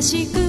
しく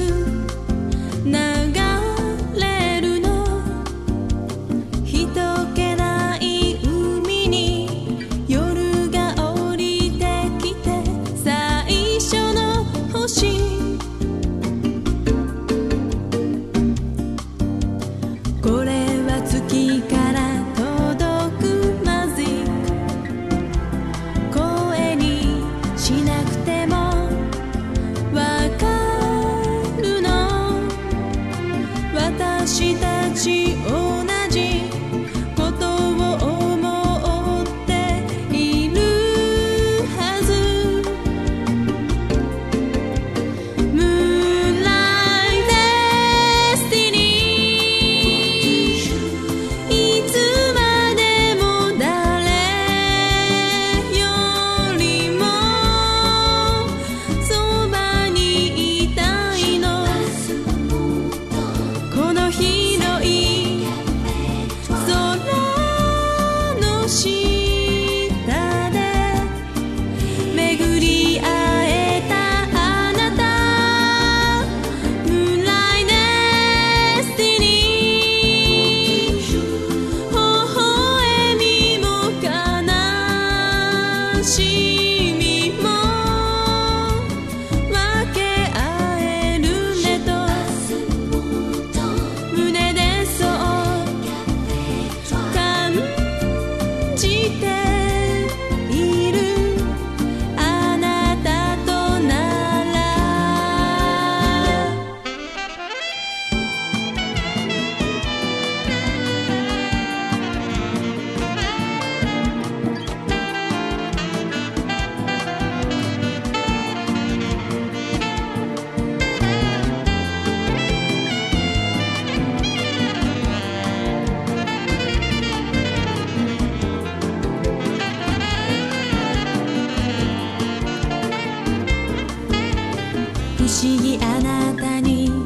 不思議あなたに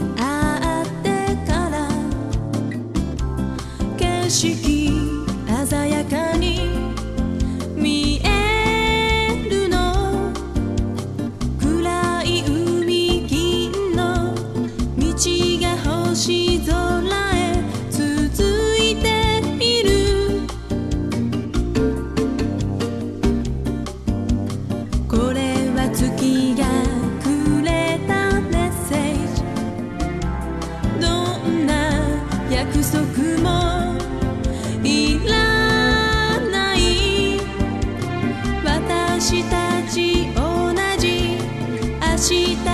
私たち同じ明日